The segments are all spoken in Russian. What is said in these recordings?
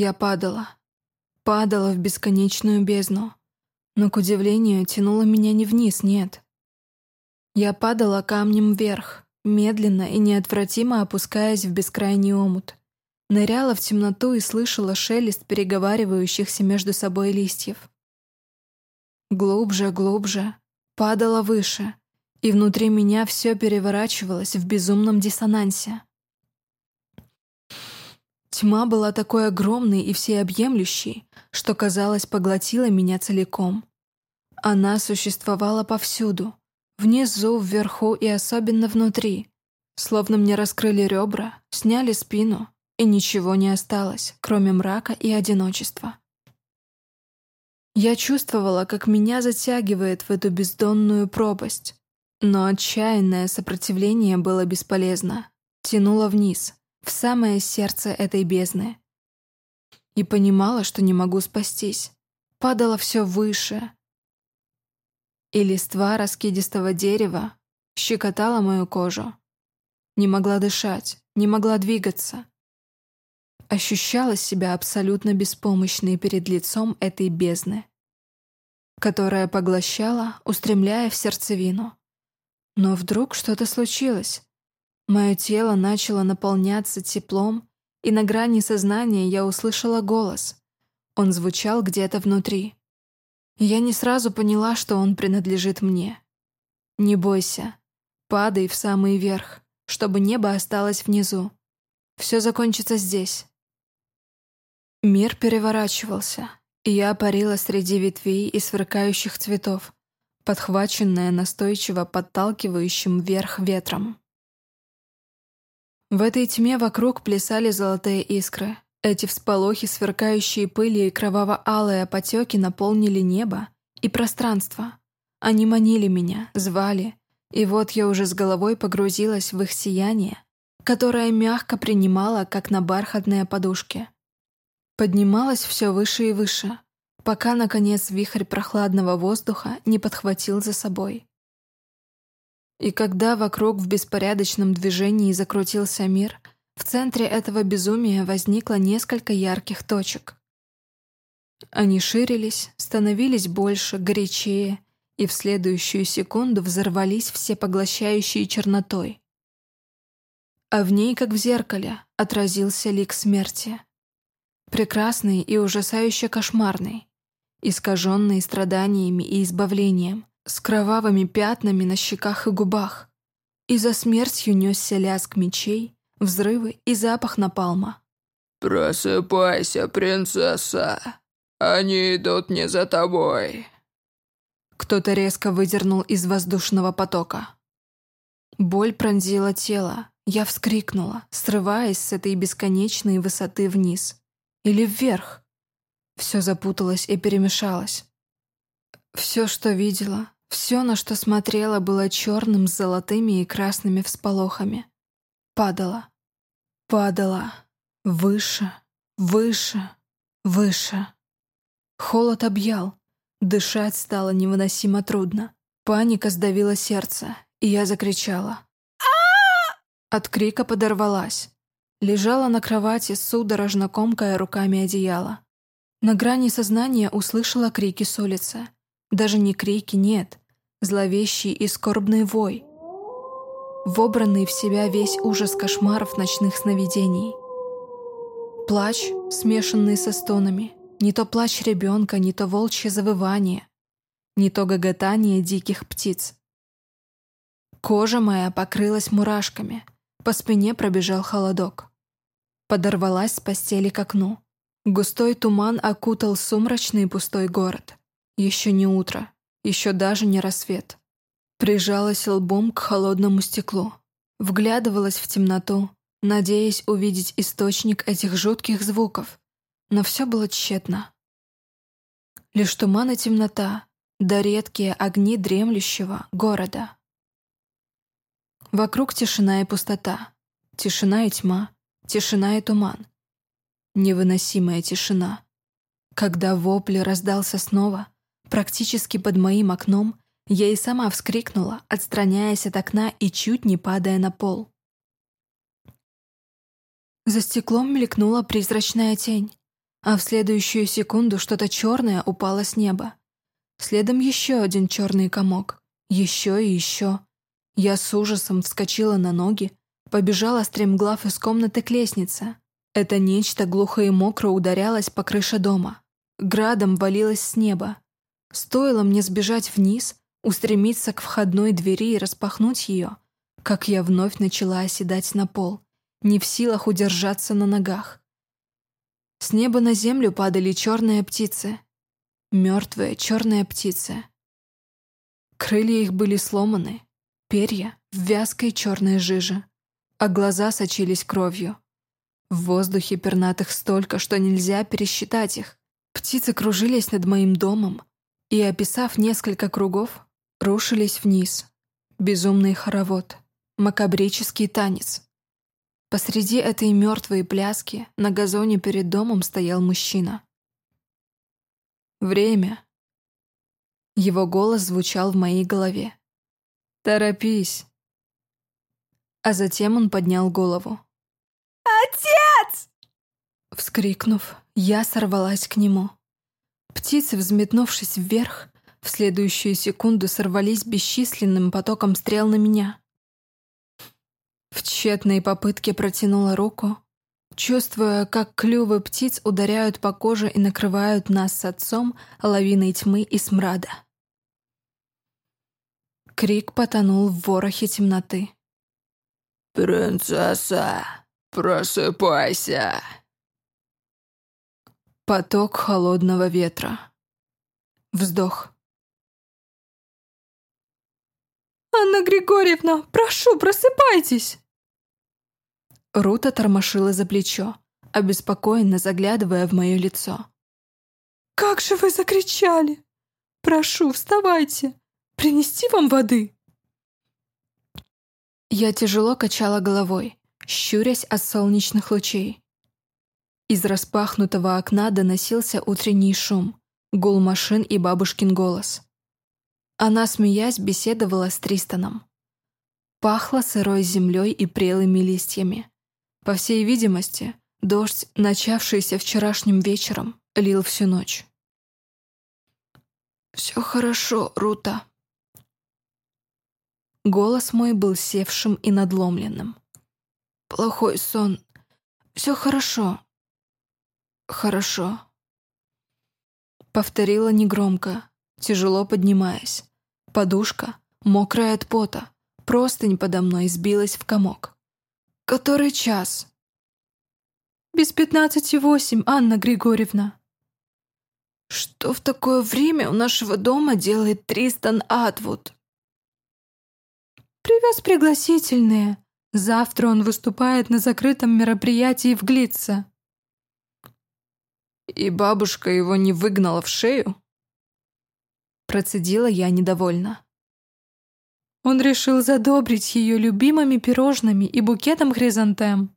Я падала. Падала в бесконечную бездну. Но, к удивлению, тянуло меня не вниз, нет. Я падала камнем вверх, медленно и неотвратимо опускаясь в бескрайний омут. Ныряла в темноту и слышала шелест переговаривающихся между собой листьев. Глубже, глубже, падала выше, и внутри меня все переворачивалось в безумном диссонансе. Тьма была такой огромной и всеобъемлющей, что, казалось, поглотила меня целиком. Она существовала повсюду, внизу, вверху и особенно внутри. Словно мне раскрыли ребра, сняли спину, и ничего не осталось, кроме мрака и одиночества. Я чувствовала, как меня затягивает в эту бездонную пропасть, но отчаянное сопротивление было бесполезно, тянуло вниз, в самое сердце этой бездны. И понимала, что не могу спастись. Падала все выше. И листва раскидистого дерева щекотала мою кожу. Не могла дышать, не могла двигаться. Ощущала себя абсолютно беспомощной перед лицом этой бездны, которая поглощала, устремляя в сердцевину. Но вдруг что-то случилось. Мое тело начало наполняться теплом, и на грани сознания я услышала голос. Он звучал где-то внутри. Я не сразу поняла, что он принадлежит мне. «Не бойся. Падай в самый верх, чтобы небо осталось внизу. Все закончится здесь». Мир переворачивался, и я парила среди ветвей и сверкающих цветов, подхваченная настойчиво подталкивающим вверх ветром. В этой тьме вокруг плясали золотые искры. Эти всполохи, сверкающие пыли и кроваво-алые потеки наполнили небо и пространство. Они манили меня, звали, и вот я уже с головой погрузилась в их сияние, которое мягко принимала, как на бархатные подушки. Поднималась все выше и выше, пока, наконец, вихрь прохладного воздуха не подхватил за собой. И когда вокруг в беспорядочном движении закрутился мир, в центре этого безумия возникло несколько ярких точек. Они ширились, становились больше, горячее, и в следующую секунду взорвались все поглощающей чернотой. А в ней, как в зеркале, отразился лик смерти. Прекрасный и ужасающе кошмарный, искаженный страданиями и избавлением, с кровавыми пятнами на щеках и губах. И за смертью несся лязг мечей, взрывы и запах напалма. «Просыпайся, принцесса! Они идут не за тобой!» Кто-то резко выдернул из воздушного потока. Боль пронзила тело. Я вскрикнула, срываясь с этой бесконечной высоты вниз. Или вверх. Все запуталось и перемешалось. Все, что видела, все, на что смотрела, было черным с золотыми и красными всполохами. Падала. Падала. Выше, выше, выше. Холод объял. Дышать стало невыносимо трудно. Паника сдавила сердце, и я закричала. От крика подорвалась. Лежала на кровати, судорожно комкая руками одеяло. На грани сознания услышала крики с улицы. Даже не крики, нет. Зловещий и скорбный вой. Вобранный в себя весь ужас кошмаров ночных сновидений. Плач, смешанный со стонами. Не то плач ребенка, не то волчье завывание. Не то гоготание диких птиц. Кожа моя покрылась мурашками. По спине пробежал холодок. Подорвалась с постели к окну. Густой туман окутал сумрачный пустой город. Еще не утро, еще даже не рассвет. Прижалась лбом к холодному стеклу. Вглядывалась в темноту, надеясь увидеть источник этих жутких звуков. Но все было тщетно. Лишь туман и темнота, да редкие огни дремлющего города. Вокруг тишина и пустота, тишина и тьма, тишина и туман. Невыносимая тишина. Когда вопль раздался снова — Практически под моим окном я и сама вскрикнула, отстраняясь от окна и чуть не падая на пол. За стеклом мелькнула призрачная тень. а в следующую секунду что-то черное упало с неба. Следом еще один черный комок. Еще и еще. Я с ужасом вскочила на ноги, побежала стремглав из комнаты к лестнице. Это нечто глухо и мокро ударялось по крыше дома. Градом валилось с неба. Стоило мне сбежать вниз, устремиться к входной двери и распахнуть ее, как я вновь начала оседать на пол, не в силах удержаться на ногах. С неба на землю падали черные птицы. Мертвые черные птицы. Крылья их были сломаны, перья в вязкой черной жиже, а глаза сочились кровью. В воздухе пернатых столько, что нельзя пересчитать их. Птицы кружились над моим домом и, описав несколько кругов, рушились вниз. Безумный хоровод, макабрический танец. Посреди этой мертвой пляски на газоне перед домом стоял мужчина. Время. Его голос звучал в моей голове. «Торопись!» А затем он поднял голову. «Отец!» Вскрикнув, я сорвалась к нему. Птицы, взметнувшись вверх, в следующую секунду сорвались бесчисленным потоком стрел на меня. В тщетной попытке протянула руку, чувствуя, как клювы птиц ударяют по коже и накрывают нас с отцом лавиной тьмы и смрада. Крик потонул в ворохе темноты. «Принцесса, просыпайся!» Поток холодного ветра. Вздох. «Анна Григорьевна, прошу, просыпайтесь!» Рута тормошила за плечо, обеспокоенно заглядывая в мое лицо. «Как же вы закричали! Прошу, вставайте! Принести вам воды?» Я тяжело качала головой, щурясь от солнечных лучей. Из распахнутого окна доносился утренний шум, гул машин и бабушкин голос. Она, смеясь, беседовала с Тристаном. Пахло сырой землей и прелыми листьями. По всей видимости, дождь, начавшийся вчерашним вечером, лил всю ночь. «Все хорошо, Рута». Голос мой был севшим и надломленным. «Плохой сон. Все хорошо. Хорошо». Повторила негромко, тяжело поднимаясь. Подушка, мокрая от пота, простынь подо мной сбилась в комок. «Который час?» «Без пятнадцати восемь, Анна Григорьевна». «Что в такое время у нашего дома делает Тристан Атвуд?» «Привез пригласительные. Завтра он выступает на закрытом мероприятии в Глитце». «И бабушка его не выгнала в шею?» Процедила я недовольно. Он решил задобрить ее любимыми пирожными и букетом хризантем.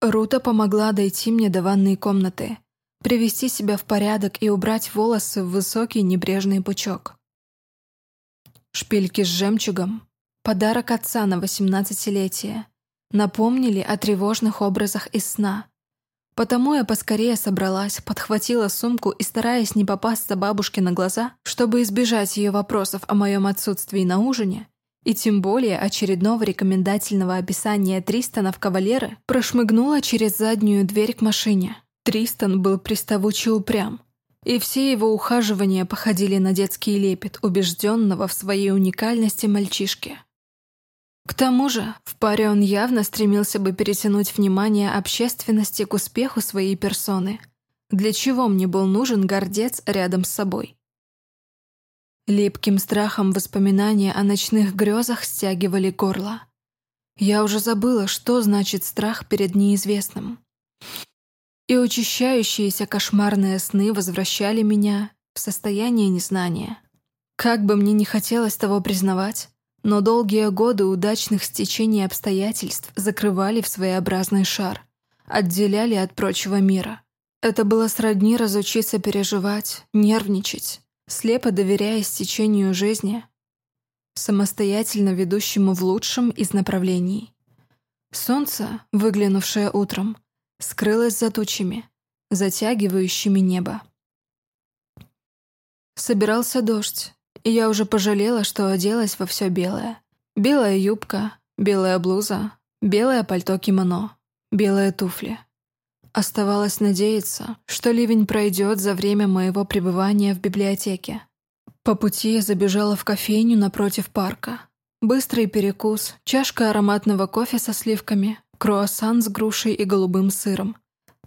Рута помогла дойти мне до ванной комнаты, привести себя в порядок и убрать волосы в высокий небрежный пучок. Шпильки с жемчугом, подарок отца на восемнадцатилетие, напомнили о тревожных образах из сна, Потому я поскорее собралась, подхватила сумку и, стараясь не попасться бабушке на глаза, чтобы избежать ее вопросов о моем отсутствии на ужине, и тем более очередного рекомендательного описания Тристона в кавалеры, прошмыгнула через заднюю дверь к машине. Тристан был приставуче упрям, и все его ухаживания походили на детский лепет убежденного в своей уникальности мальчишки. К тому же, в паре он явно стремился бы перетянуть внимание общественности к успеху своей персоны. Для чего мне был нужен гордец рядом с собой? Липким страхом воспоминания о ночных грезах стягивали горло. Я уже забыла, что значит страх перед неизвестным. И учащающиеся кошмарные сны возвращали меня в состояние незнания. Как бы мне не хотелось того признавать, но долгие годы удачных стечений обстоятельств закрывали в своеобразный шар, отделяли от прочего мира. Это было сродни разучиться переживать, нервничать, слепо доверяя стечению жизни, самостоятельно ведущему в лучшем из направлений. Солнце, выглянувшее утром, скрылось за тучами, затягивающими небо. Собирался дождь, и я уже пожалела, что оделась во все белое. Белая юбка, белая блуза, белое пальто-кимоно, белые туфли. Оставалось надеяться, что ливень пройдет за время моего пребывания в библиотеке. По пути я забежала в кофейню напротив парка. Быстрый перекус, чашка ароматного кофе со сливками, круассан с грушей и голубым сыром.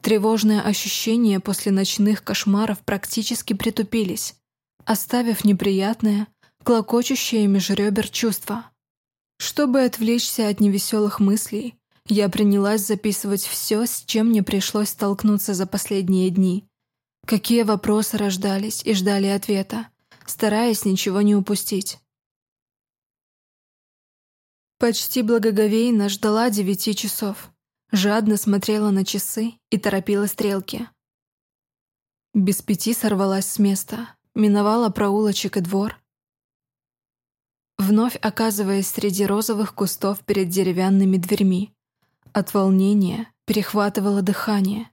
Тревожные ощущения после ночных кошмаров практически притупились, оставив неприятное, клокочущее межребер чувство. Чтобы отвлечься от невеселых мыслей, я принялась записывать все, с чем мне пришлось столкнуться за последние дни. Какие вопросы рождались и ждали ответа, стараясь ничего не упустить. Почти благоговейно ждала девяти часов, жадно смотрела на часы и торопила стрелки. Без пяти сорвалась с места, миновала проулочек и двор. Вновь оказываясь среди розовых кустов перед деревянными дверьми. От волнения перехватывало дыхание.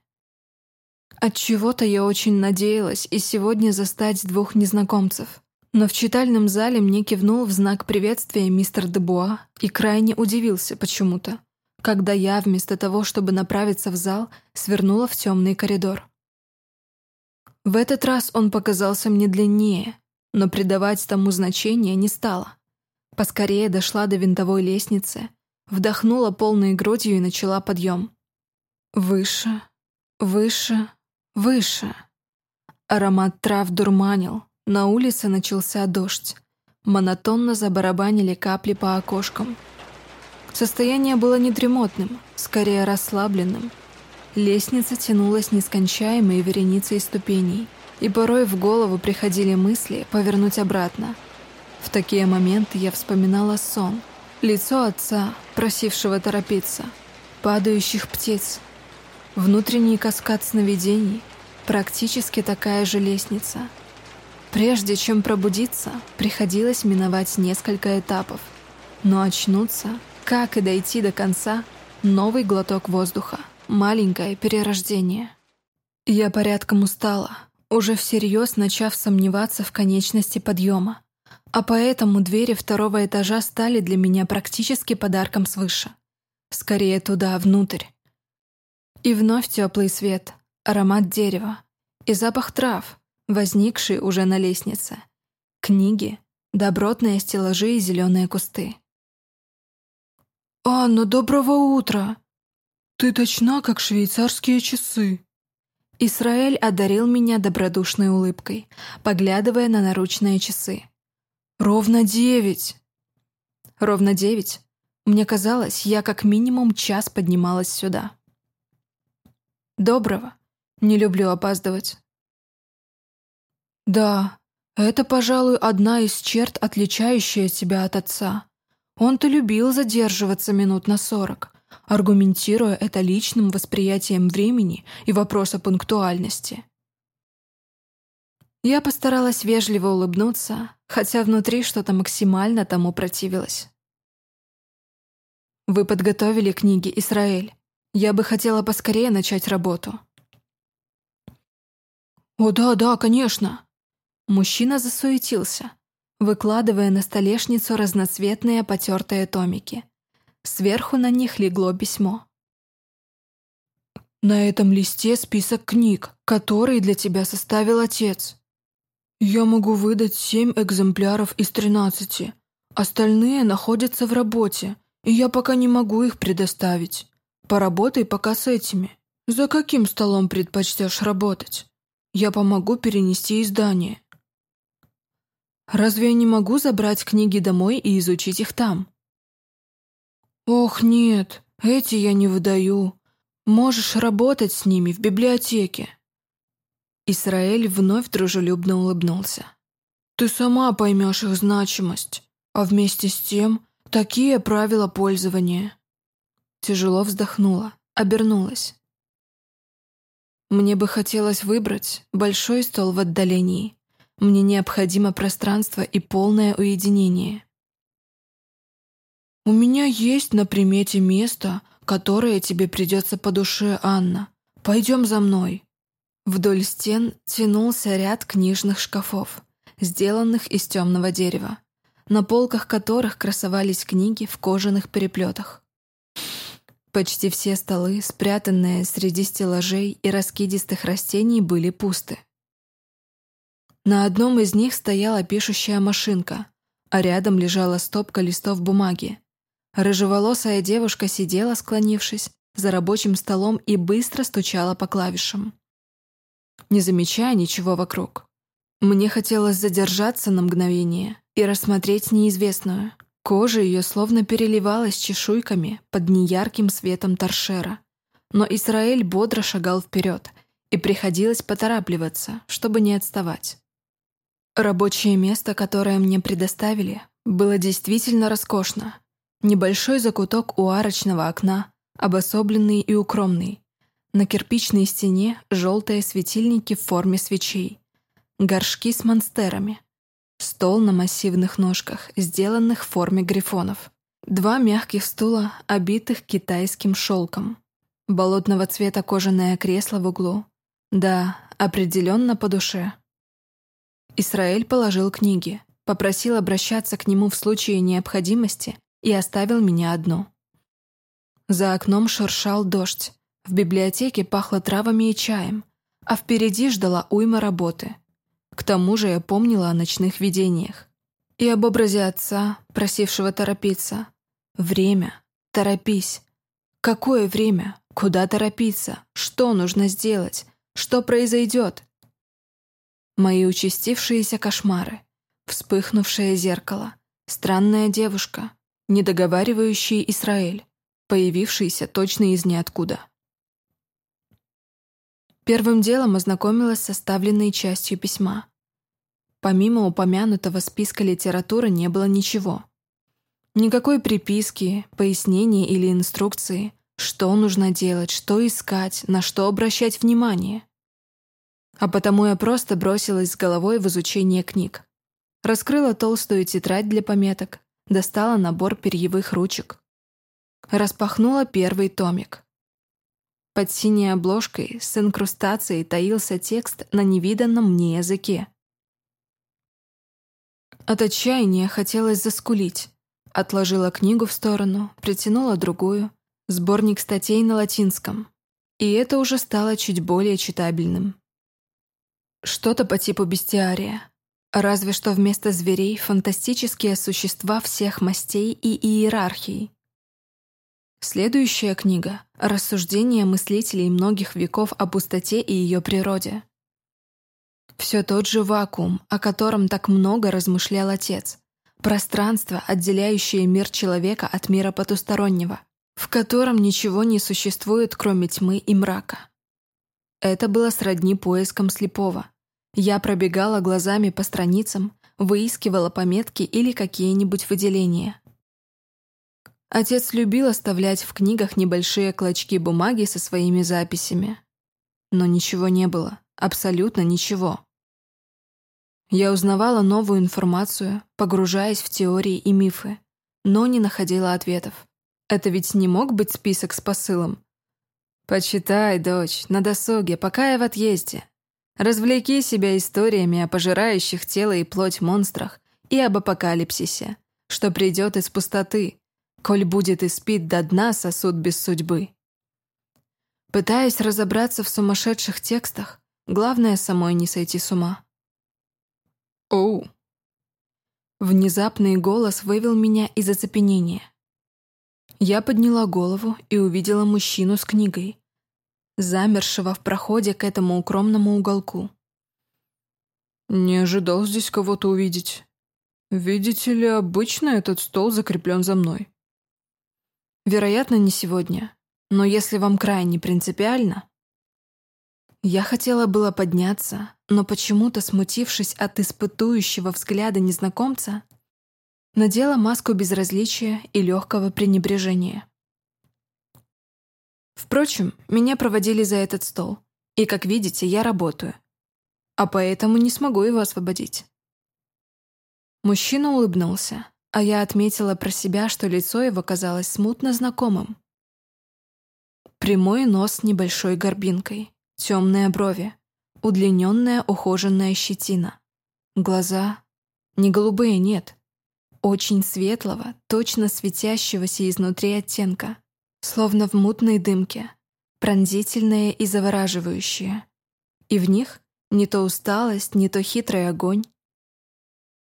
От чего-то я очень надеялась и сегодня застать двух незнакомцев. Но в читальном зале мне кивнул в знак приветствия мистер Дебуа и крайне удивился почему-то, когда я, вместо того, чтобы направиться в зал, свернула в темный коридор. В этот раз он показался мне длиннее, но придавать тому значение не стала. Поскорее дошла до винтовой лестницы, вдохнула полной грудью и начала подъем. Выше, выше, выше. Аромат трав дурманил, на улице начался дождь. Монотонно забарабанили капли по окошкам. Состояние было не дремотным, скорее расслабленным. Лестница тянулась нескончаемой вереницей ступеней, и порой в голову приходили мысли повернуть обратно. В такие моменты я вспоминала сон, лицо отца, просившего торопиться, падающих птиц, внутренний каскад сновидений, практически такая же лестница — Прежде чем пробудиться, приходилось миновать несколько этапов. Но очнуться, как и дойти до конца, новый глоток воздуха, маленькое перерождение. Я порядком устала, уже всерьез начав сомневаться в конечности подъема. А поэтому двери второго этажа стали для меня практически подарком свыше. Скорее туда, внутрь. И вновь теплый свет, аромат дерева и запах трав — возникший уже на лестнице. Книги, добротные стеллажи и зеленые кусты. «Анна, доброго утра! Ты точна, как швейцарские часы!» Исраэль одарил меня добродушной улыбкой, поглядывая на наручные часы. «Ровно девять!» «Ровно девять?» Мне казалось, я как минимум час поднималась сюда. «Доброго. Не люблю опаздывать». Да, это, пожалуй, одна из черт, отличающая тебя от отца. Он-то любил задерживаться минут на сорок, аргументируя это личным восприятием времени и вопроса пунктуальности. Я постаралась вежливо улыбнуться, хотя внутри что-то максимально тому противилось. «Вы подготовили книги, Израиль. Я бы хотела поскорее начать работу». «О, да, да, конечно!» Мужчина засуетился, выкладывая на столешницу разноцветные потертые томики. Сверху на них легло письмо. «На этом листе список книг, которые для тебя составил отец. Я могу выдать семь экземпляров из тринадцати. Остальные находятся в работе, и я пока не могу их предоставить. Поработай пока с этими. За каким столом предпочтешь работать? Я помогу перенести издание. Разве я не могу забрать книги домой и изучить их там? Ох, нет, эти я не выдаю. Можешь работать с ними в библиотеке. Исраэль вновь дружелюбно улыбнулся. Ты сама поймешь их значимость, а вместе с тем такие правила пользования. Тяжело вздохнула, обернулась. Мне бы хотелось выбрать большой стол в отдалении, мне необходимо пространство и полное уединение. «У меня есть на примете место, которое тебе придется по душе, Анна. Пойдем за мной». Вдоль стен тянулся ряд книжных шкафов, сделанных из темного дерева, на полках которых красовались книги в кожаных переплетах. Почти все столы, спрятанные среди стеллажей и раскидистых растений, были пусты. На одном из них стояла пишущая машинка, а рядом лежала стопка листов бумаги. Рыжеволосая девушка сидела, склонившись, за рабочим столом и быстро стучала по клавишам. Не замечая ничего вокруг. Мне хотелось задержаться на мгновение и рассмотреть неизвестную. Кожа ее словно переливалась чешуйками под неярким светом торшера. Но Исраэль бодро шагал вперед, и приходилось поторапливаться, чтобы не отставать. Рабочее место, которое мне предоставили, было действительно роскошно. Небольшой закуток у арочного окна, обособленный и укромный. На кирпичной стене желтые светильники в форме свечей. Горшки с монстерами. Стол на массивных ножках, сделанных в форме грифонов. Два мягких стула, обитых китайским шелком. Болотного цвета кожаное кресло в углу. Да, определенно по душе. Исраэль положил книги, попросил обращаться к нему в случае необходимости и оставил меня одну. За окном шуршал дождь, в библиотеке пахло травами и чаем, а впереди ждала уйма работы. К тому же я помнила о ночных видениях. И об образе отца, просившего торопиться. Время. Торопись. Какое время? Куда торопиться? Что нужно сделать? Что произойдет? Мои участившиеся кошмары. Вспыхнувшее зеркало. Странная девушка. Недоговаривающий Израиль. Появившийся точно из ниоткуда. Первым делом ознакомилась с составленной частью письма. Помимо упомянутого списка литературы не было ничего. Никакой приписки, пояснений или инструкции, что нужно делать, что искать, на что обращать внимание. А потому я просто бросилась с головой в изучение книг. Раскрыла толстую тетрадь для пометок, достала набор перьевых ручек. Распахнула первый томик. Под синей обложкой с инкрустацией таился текст на невиданном мне языке. От отчаяния хотелось заскулить. Отложила книгу в сторону, притянула другую, сборник статей на латинском. И это уже стало чуть более читабельным. Что-то по типу бестиария. Разве что вместо зверей фантастические существа всех мастей и иерархий. Следующая книга — рассуждения мыслителей многих веков о пустоте и ее природе. Все тот же вакуум, о котором так много размышлял отец. Пространство, отделяющее мир человека от мира потустороннего, в котором ничего не существует, кроме тьмы и мрака. Это было сродни поискам слепого. Я пробегала глазами по страницам, выискивала пометки или какие-нибудь выделения — Отец любил оставлять в книгах небольшие клочки бумаги со своими записями. Но ничего не было. Абсолютно ничего. Я узнавала новую информацию, погружаясь в теории и мифы, но не находила ответов. Это ведь не мог быть список с посылом. «Почитай, дочь, на досуге, пока я в отъезде. Развлеки себя историями о пожирающих тело и плоть монстрах и об апокалипсисе, что придет из пустоты, коль будет и спит до дна сосуд без судьбы. Пытаясь разобраться в сумасшедших текстах, главное самой не сойти с ума. «Оу!» Внезапный голос вывел меня из оцепенения. Я подняла голову и увидела мужчину с книгой, замершего в проходе к этому укромному уголку. «Не ожидал здесь кого-то увидеть. Видите ли, обычно этот стол закреплен за мной. Вероятно, не сегодня. Но если вам крайне принципиально... Я хотела было подняться, но почему-то, смутившись от испытующего взгляда незнакомца, надела маску безразличия и легкого пренебрежения. Впрочем, меня проводили за этот стол, и, как видите, я работаю, а поэтому не смогу его освободить. Мужчина улыбнулся, а я отметила про себя, что лицо его казалось смутно знакомым. Прямой нос с небольшой горбинкой, темные брови, удлиненная ухоженная щетина. Глаза не голубые, нет. Очень светлого, точно светящегося изнутри оттенка, словно в мутной дымке, пронзительные и завораживающие. И в них не то усталость, не то хитрый огонь.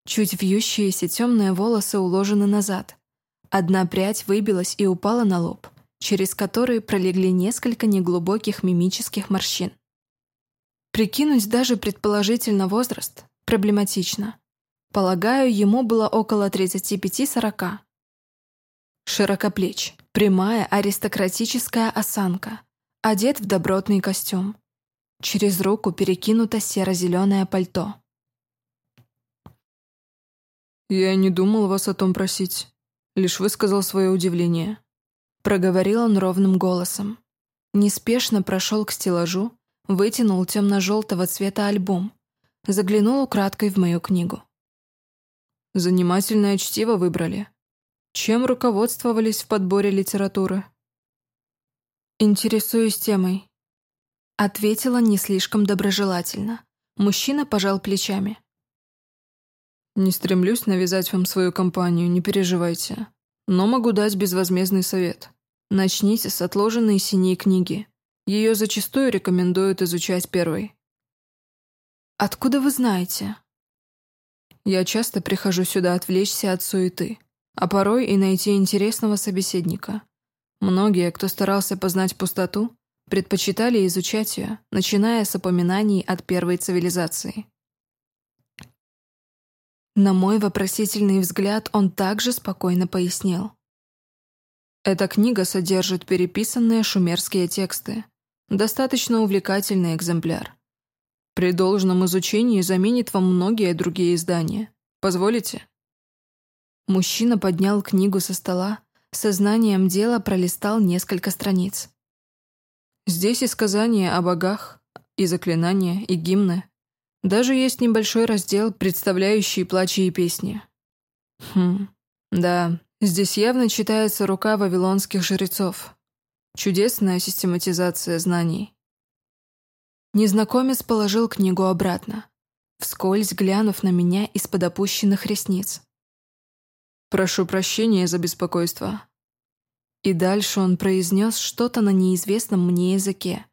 Чуть вьющиеся темные волосы уложены назад. Одна прядь выбилась и упала на лоб, через который пролегли несколько неглубоких мимических морщин. Прикинуть даже предположительно возраст проблематично. Полагаю, ему было около 35-40. Широкоплеч, прямая аристократическая осанка, одет в добротный костюм. Через руку перекинуто серо-зеленое пальто. «Я не думал вас о том просить, лишь высказал свое удивление», проговорил он ровным голосом. Неспешно прошел к стеллажу, вытянул темно-желтого цвета альбом, заглянул украдкой в мою книгу. Занимательное чтиво выбрали. Чем руководствовались в подборе литературы? Интересуюсь темой. Ответила не слишком доброжелательно. Мужчина пожал плечами. Не стремлюсь навязать вам свою компанию, не переживайте. Но могу дать безвозмездный совет. Начните с отложенной синей книги. Ее зачастую рекомендуют изучать первой. «Откуда вы знаете?» Я часто прихожу сюда отвлечься от суеты, а порой и найти интересного собеседника. Многие, кто старался познать пустоту, предпочитали изучать ее, начиная с упоминаний от первой цивилизации. На мой вопросительный взгляд он также спокойно пояснил. Эта книга содержит переписанные шумерские тексты. Достаточно увлекательный экземпляр. При должном изучении заменит вам многие другие издания. Позволите?» Мужчина поднял книгу со стола, сознанием дела пролистал несколько страниц. «Здесь и сказания о богах, и заклинания, и гимны. Даже есть небольшой раздел, представляющий плачи и песни. Хм, да, здесь явно читается рука вавилонских жрецов. Чудесная систематизация знаний. Незнакомец положил книгу обратно, вскользь глянув на меня из-под опущенных ресниц. «Прошу прощения за беспокойство». И дальше он произнес что-то на неизвестном мне языке.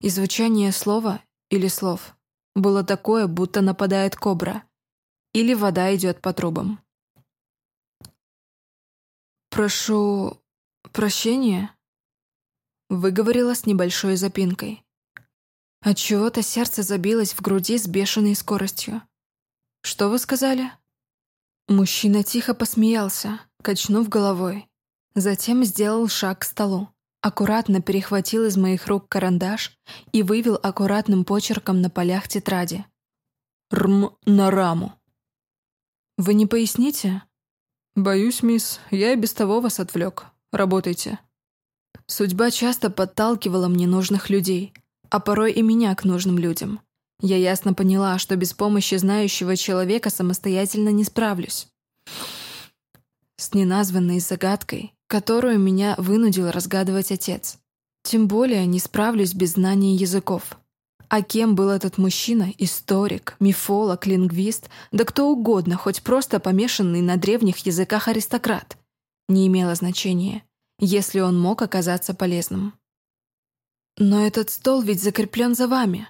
И звучание слова или слов было такое, будто нападает кобра. Или вода идет по трубам. «Прошу... прощения?» Выговорила с небольшой запинкой. Отчего-то сердце забилось в груди с бешеной скоростью. «Что вы сказали?» Мужчина тихо посмеялся, качнув головой. Затем сделал шаг к столу, аккуратно перехватил из моих рук карандаш и вывел аккуратным почерком на полях тетради. «Рм на раму». «Вы не поясните?» «Боюсь, мисс, я и без того вас отвлек. Работайте». Судьба часто подталкивала мне нужных людей — а порой и меня к нужным людям. Я ясно поняла, что без помощи знающего человека самостоятельно не справлюсь. С неназванной загадкой, которую меня вынудил разгадывать отец. Тем более не справлюсь без знания языков. А кем был этот мужчина? Историк, мифолог, лингвист, да кто угодно, хоть просто помешанный на древних языках аристократ. Не имело значения, если он мог оказаться полезным. Но этот стол ведь закреплен за вами.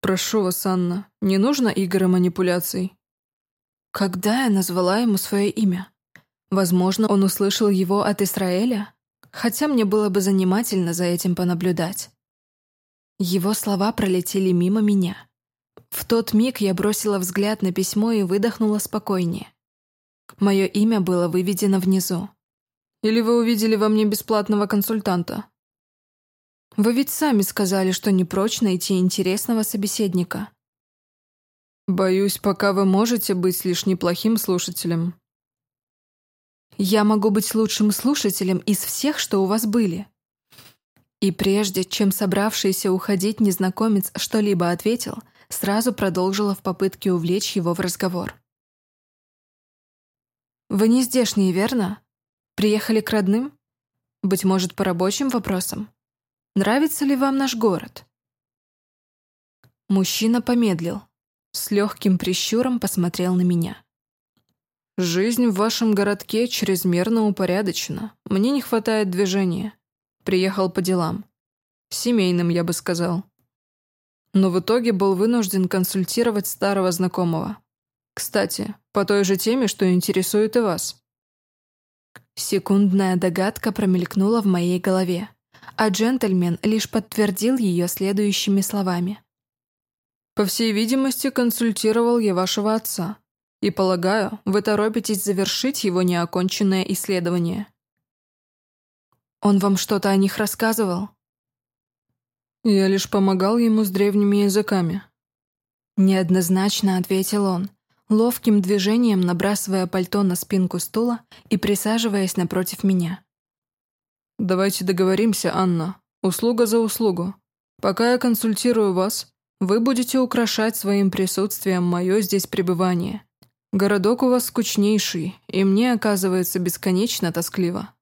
Прошу вас, Анна, не нужно игр и манипуляций. Когда я назвала ему свое имя? Возможно, он услышал его от Израиля? Хотя мне было бы занимательно за этим понаблюдать. Его слова пролетели мимо меня. В тот миг я бросила взгляд на письмо и выдохнула спокойнее. Мое имя было выведено внизу. Или вы увидели во мне бесплатного консультанта? Вы ведь сами сказали, что не прочь найти интересного собеседника. Боюсь, пока вы можете быть лишь неплохим слушателем. Я могу быть лучшим слушателем из всех, что у вас были. И прежде, чем собравшийся уходить незнакомец что-либо ответил, сразу продолжила в попытке увлечь его в разговор. «Вы не здешние, верно?» Приехали к родным? Быть может, по рабочим вопросам? Нравится ли вам наш город? Мужчина помедлил. С легким прищуром посмотрел на меня. «Жизнь в вашем городке чрезмерно упорядочена. Мне не хватает движения. Приехал по делам. Семейным, я бы сказал. Но в итоге был вынужден консультировать старого знакомого. Кстати, по той же теме, что интересует и вас». Секундная догадка промелькнула в моей голове, а джентльмен лишь подтвердил ее следующими словами. По всей видимости, консультировал я вашего отца. И, полагаю, вы торопитесь завершить его неоконченное исследование. Он вам что-то о них рассказывал? Я лишь помогал ему с древними языками. Неоднозначно ответил он, ловким движением набрасывая пальто на спинку стула и присаживаясь напротив меня. «Давайте договоримся, Анна. Услуга за услугу. Пока я консультирую вас, вы будете украшать своим присутствием мое здесь пребывание. Городок у вас скучнейший, и мне оказывается бесконечно тоскливо».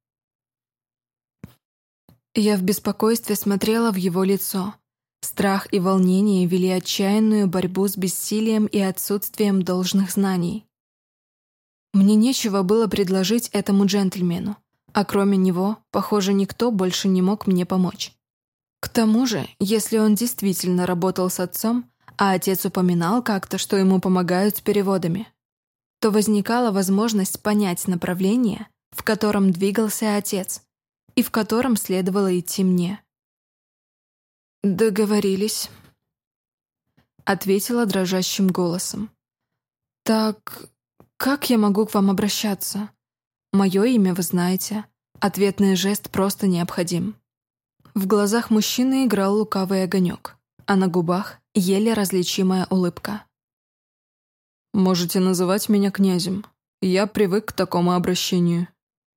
Я в беспокойстве смотрела в его лицо. Страх и волнение вели отчаянную борьбу с бессилием и отсутствием должных знаний. Мне нечего было предложить этому джентльмену, а кроме него, похоже, никто больше не мог мне помочь. К тому же, если он действительно работал с отцом, а отец упоминал как-то, что ему помогают с переводами, то возникала возможность понять направление, в котором двигался отец, и в котором следовало идти мне. «Договорились», — ответила дрожащим голосом. «Так как я могу к вам обращаться? Мое имя вы знаете. Ответный жест просто необходим». В глазах мужчины играл лукавый огонек, а на губах еле различимая улыбка. «Можете называть меня князем. Я привык к такому обращению».